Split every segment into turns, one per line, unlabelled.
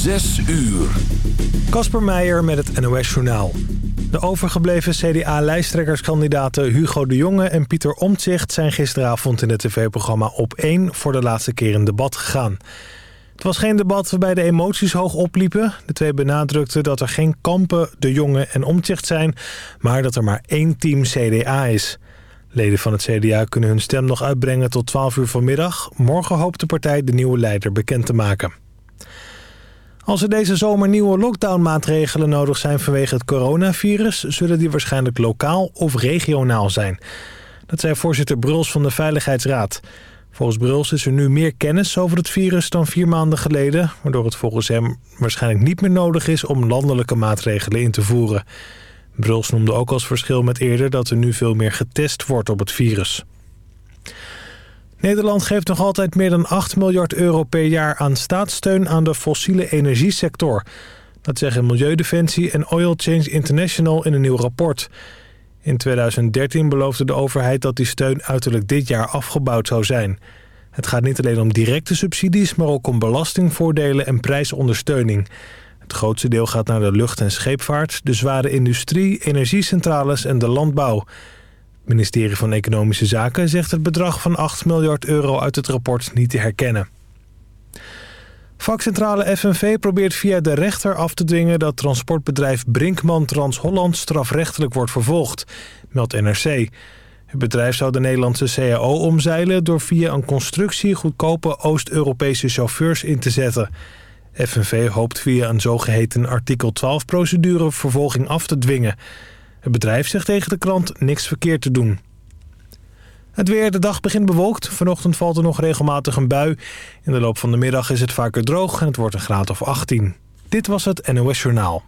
Zes uur.
Kasper Meijer met het NOS-journaal. De overgebleven CDA-lijsttrekkerskandidaten Hugo de Jonge en Pieter Omtzigt... zijn gisteravond in het tv-programma Op 1 voor de laatste keer in debat gegaan. Het was geen debat waarbij de emoties hoog opliepen. De twee benadrukten dat er geen kampen de Jonge en Omtzigt zijn... maar dat er maar één team CDA is... Leden van het CDA kunnen hun stem nog uitbrengen tot 12 uur vanmiddag. Morgen hoopt de partij de nieuwe leider bekend te maken. Als er deze zomer nieuwe lockdownmaatregelen nodig zijn vanwege het coronavirus... zullen die waarschijnlijk lokaal of regionaal zijn. Dat zei voorzitter Bruls van de Veiligheidsraad. Volgens Bruls is er nu meer kennis over het virus dan vier maanden geleden... waardoor het volgens hem waarschijnlijk niet meer nodig is om landelijke maatregelen in te voeren... Bruls noemde ook als verschil met eerder dat er nu veel meer getest wordt op het virus. Nederland geeft nog altijd meer dan 8 miljard euro per jaar aan staatssteun aan de fossiele energiesector. Dat zeggen Milieudefensie en Oil Change International in een nieuw rapport. In 2013 beloofde de overheid dat die steun uiterlijk dit jaar afgebouwd zou zijn. Het gaat niet alleen om directe subsidies, maar ook om belastingvoordelen en prijsondersteuning. Het grootste deel gaat naar de lucht- en scheepvaart, de zware industrie, energiecentrales en de landbouw. Ministerie van Economische Zaken zegt het bedrag van 8 miljard euro uit het rapport niet te herkennen. Vakcentrale FNV probeert via de rechter af te dwingen dat transportbedrijf Brinkman Trans-Holland strafrechtelijk wordt vervolgd, meldt NRC. Het bedrijf zou de Nederlandse CAO omzeilen door via een constructie goedkope Oost-Europese chauffeurs in te zetten. FNV hoopt via een zogeheten artikel 12-procedure vervolging af te dwingen. Het bedrijf zegt tegen de krant niks verkeerd te doen. Het weer, de dag begint bewolkt. Vanochtend valt er nog regelmatig een bui. In de loop van de middag is het vaker droog en het wordt een graad of 18. Dit was het NOS Journaal.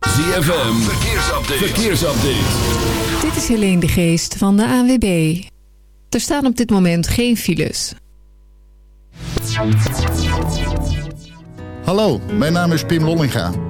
ZFM, verkeersupdate. verkeersupdate.
Dit is Helene de Geest van de ANWB. Er staan op dit moment geen files.
Hallo, mijn naam is Pim Lollinga.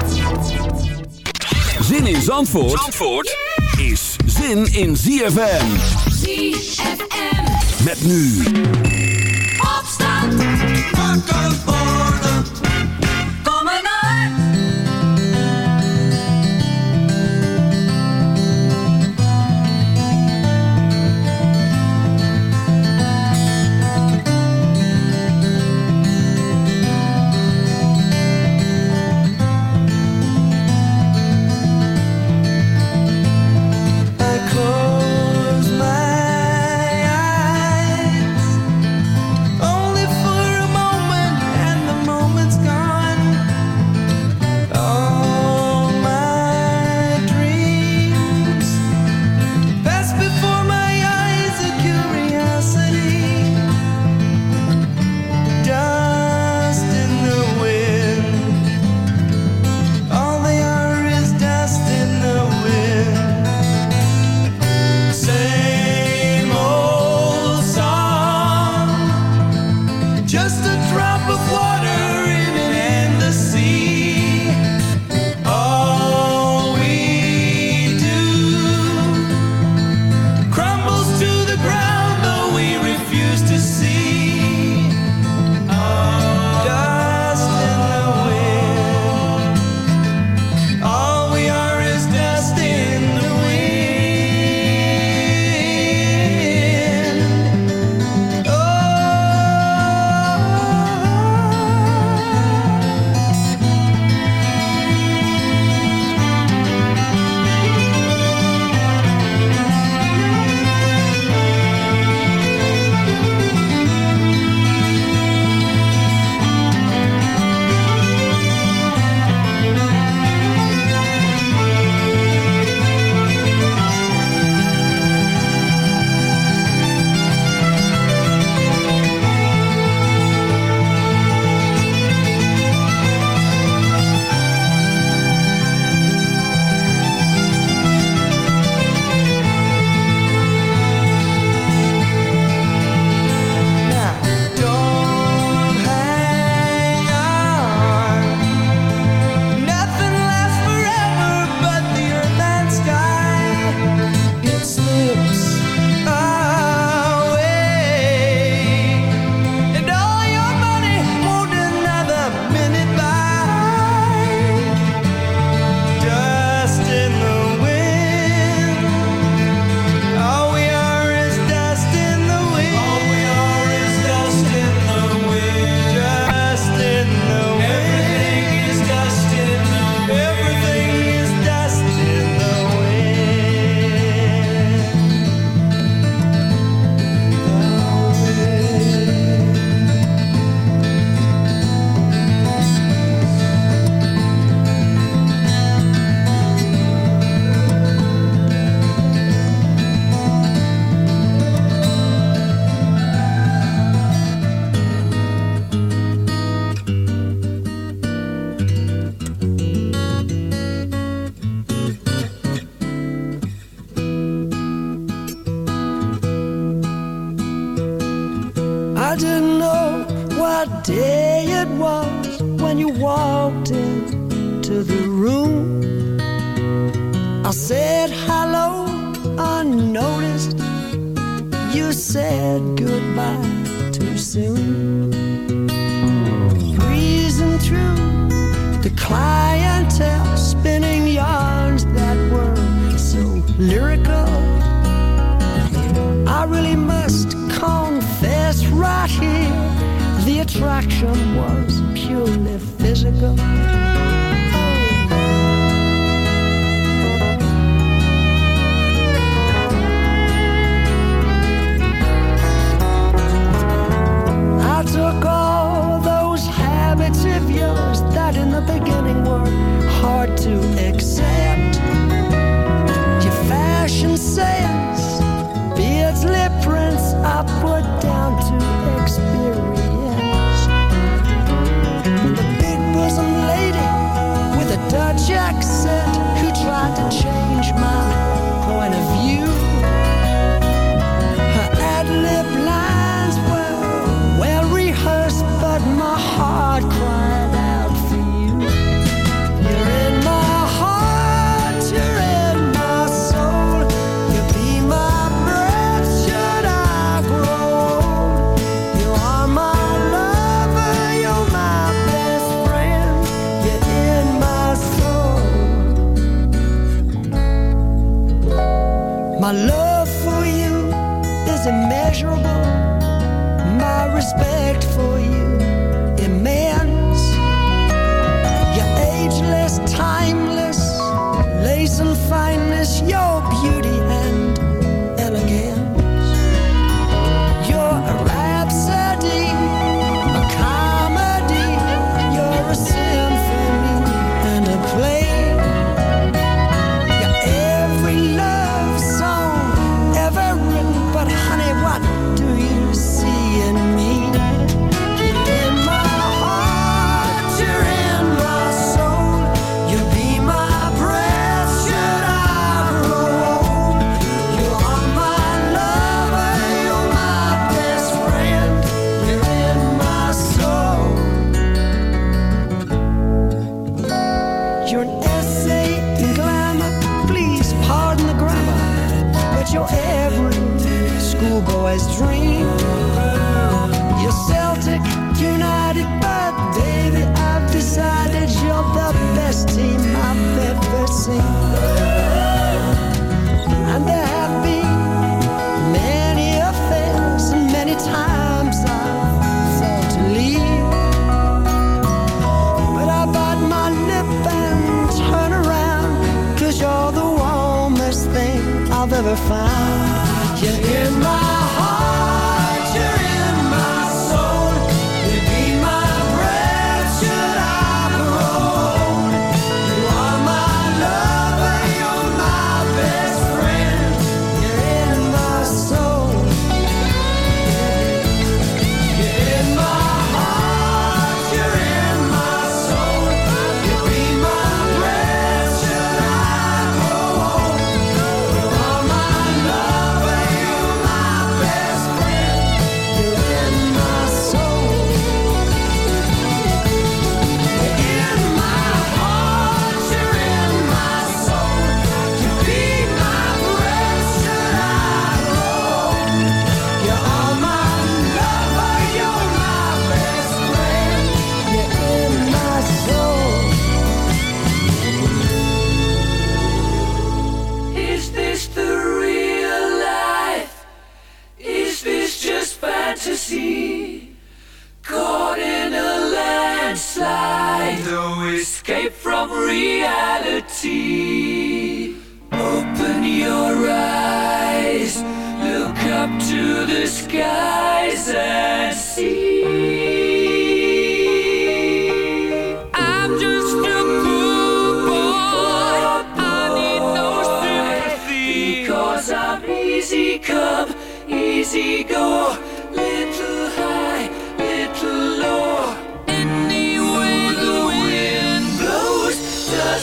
Zin in Zandvoort, Zandvoort is zin in ZFM.
ZFM.
Met nu.
Opstand. Wakker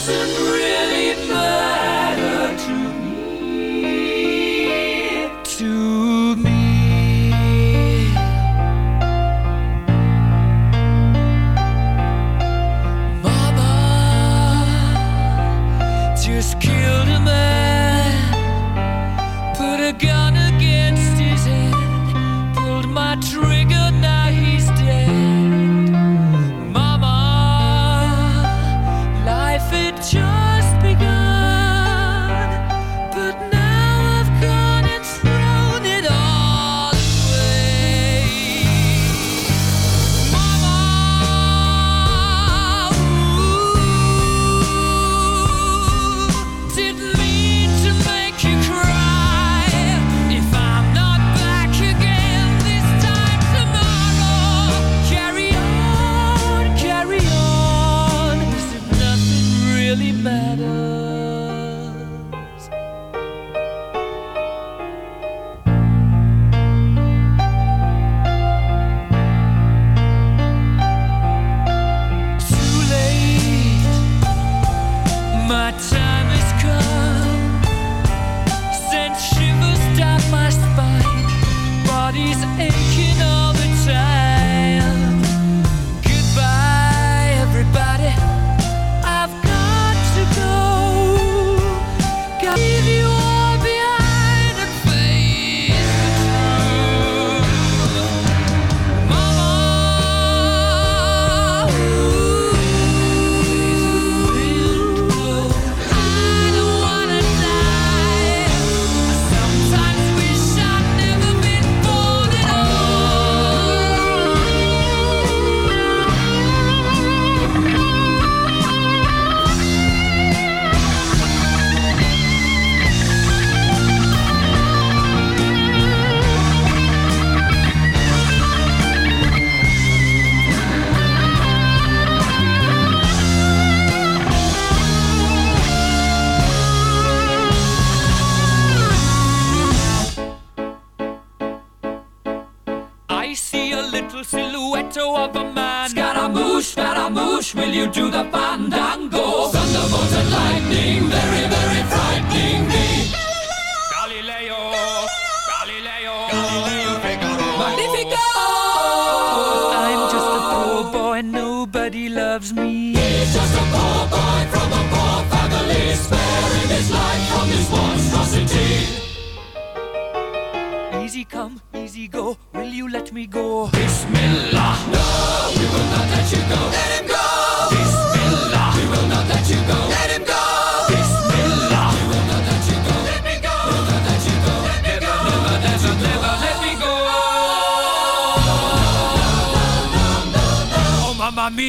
doesn't Will you do the banda?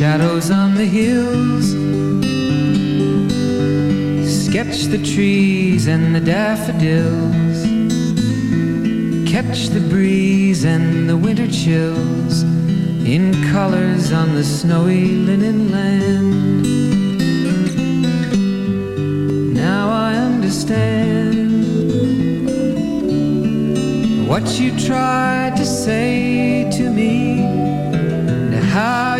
Shadows on the hills. Sketch the trees and the daffodils. Catch the breeze and the winter chills In colors on the snowy linen land. Now I understand
What you tried to say to me and how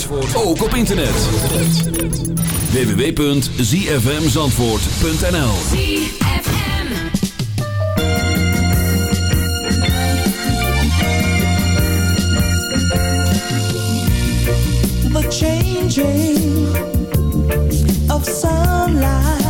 Zandvoort ook op internet. www.zfmzandvoort.nl
The changing of sunlight.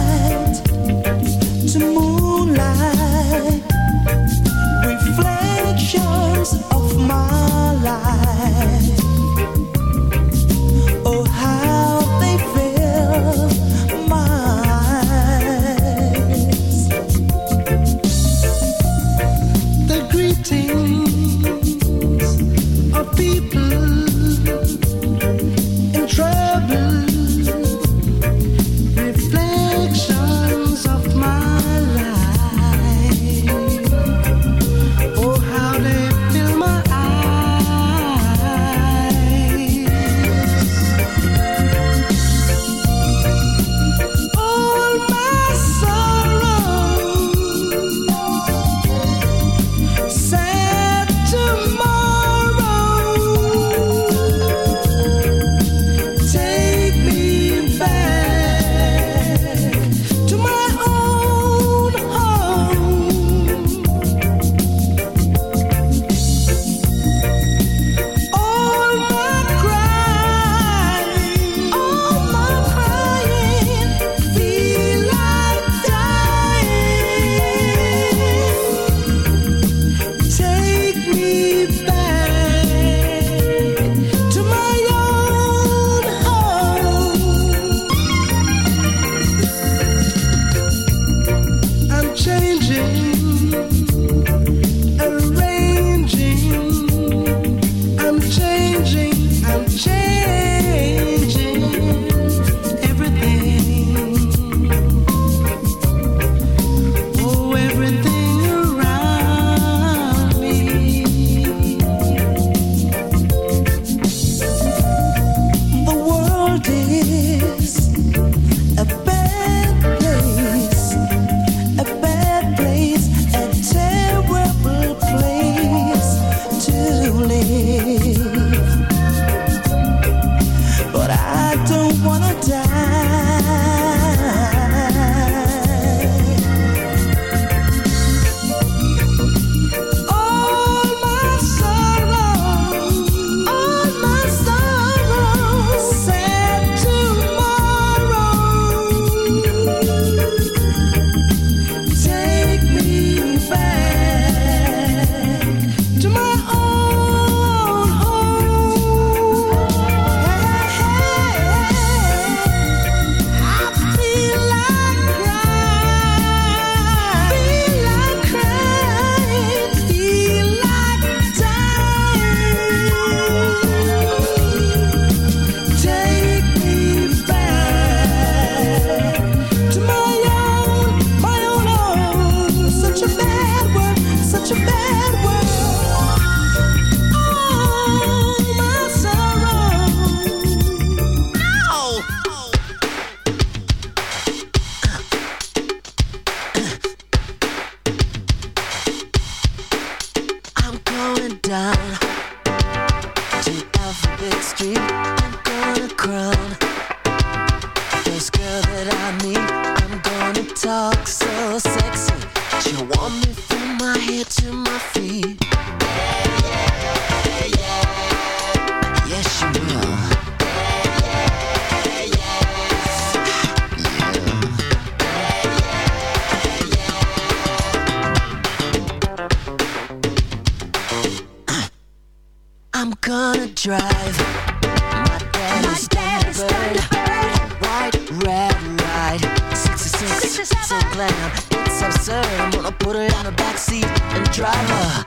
It's absurd. I'm gonna put her on the backseat and drive her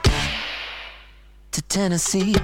to Tennessee.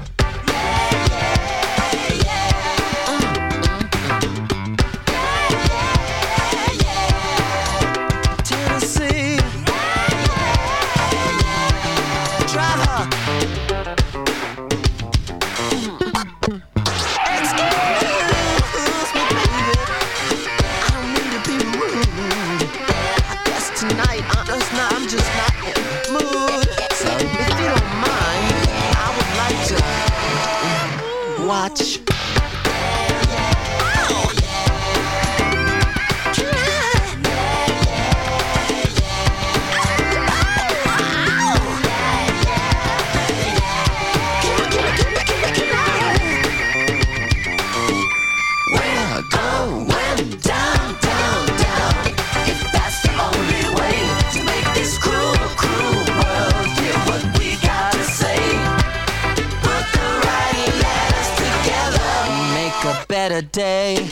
Day.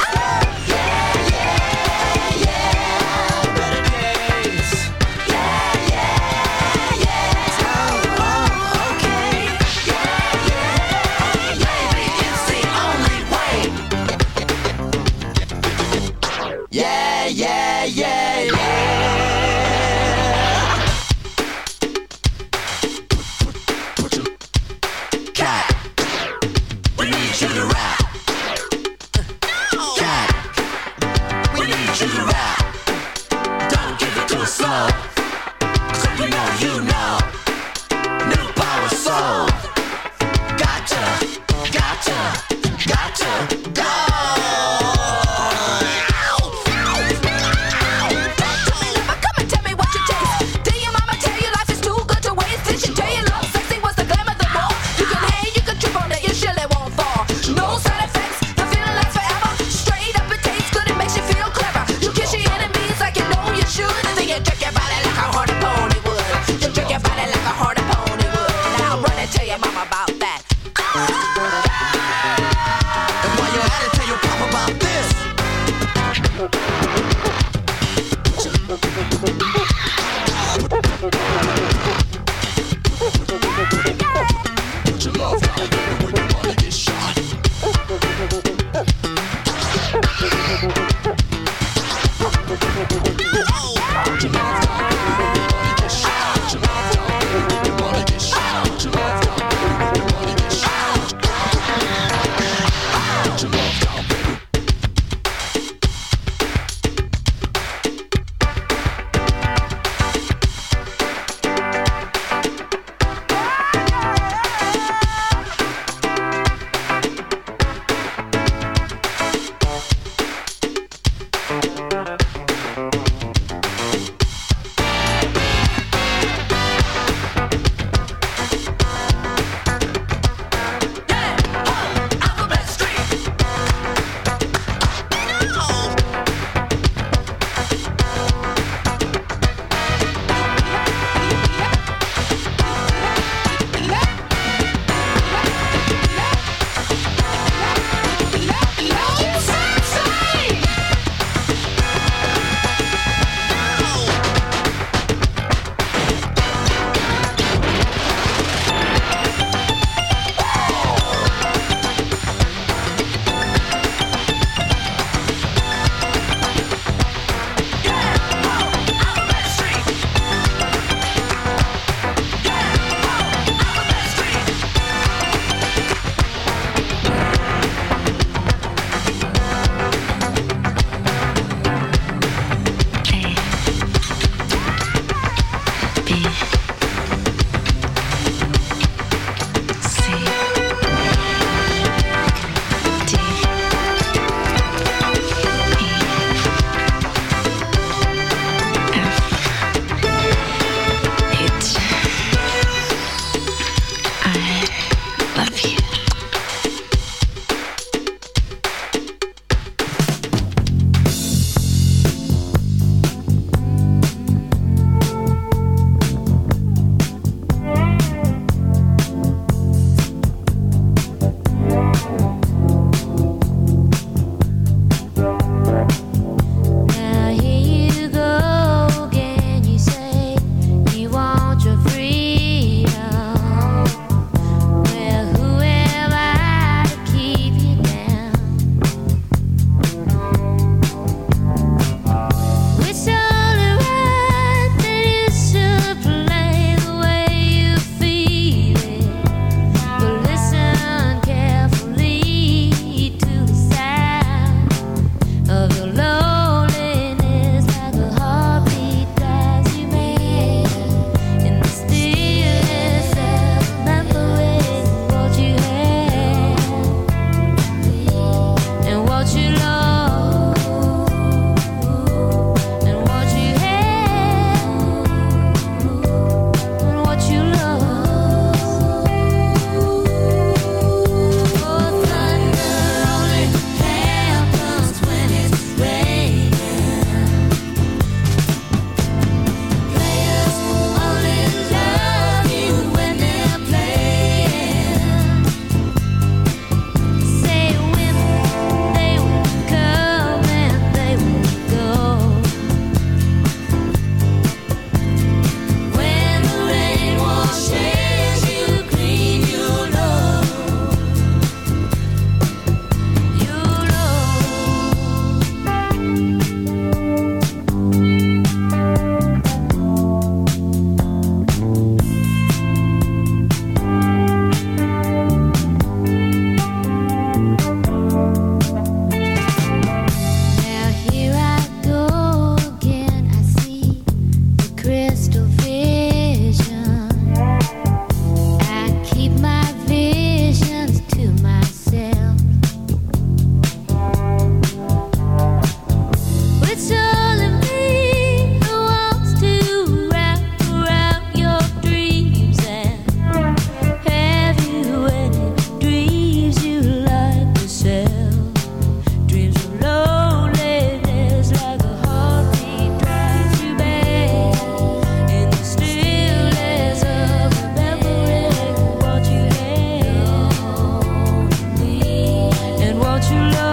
what you
love.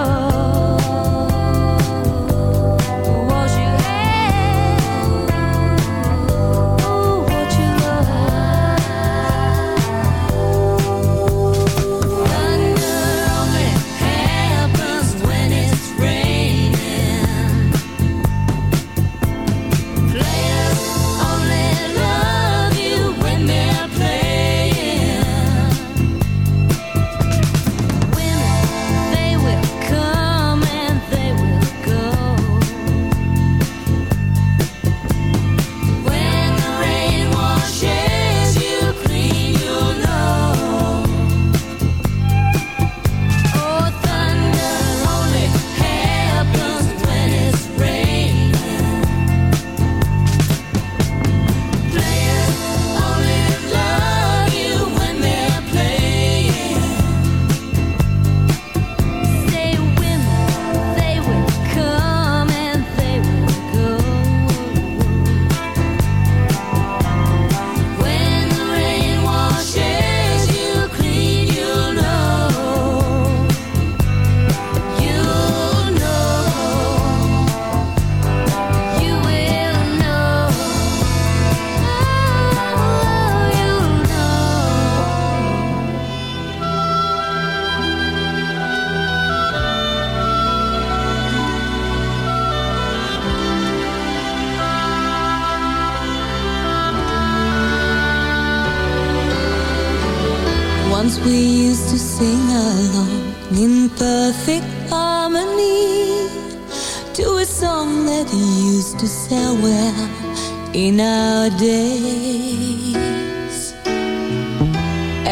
Days.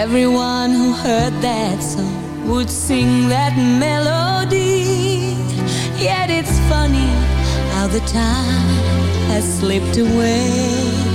Everyone who heard that song would sing that melody. Yet it's funny how the time has slipped away.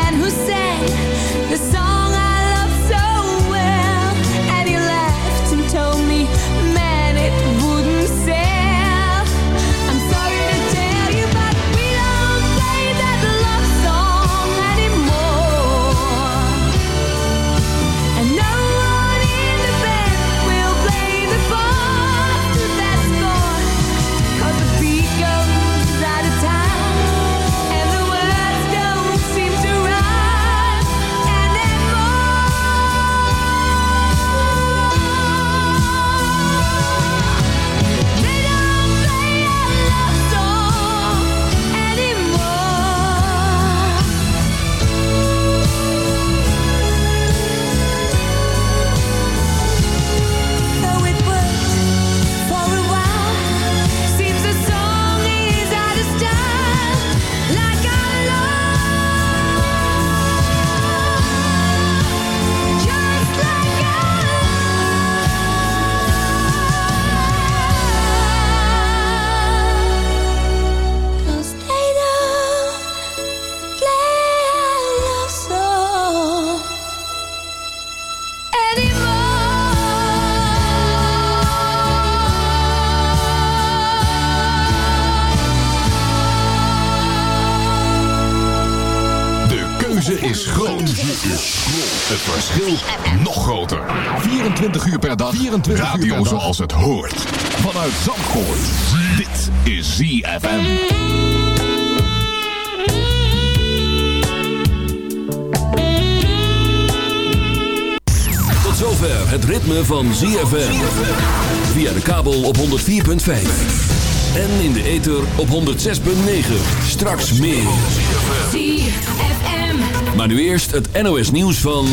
24 uur per dag. 24 Radio uur zoals het hoort. Vanuit Zandvoort. Dit is ZFM. Tot zover het ritme van ZFM. Via de kabel op 104.5. En in de ether op 106.9. Straks meer.
ZFM.
Maar nu eerst het NOS nieuws van...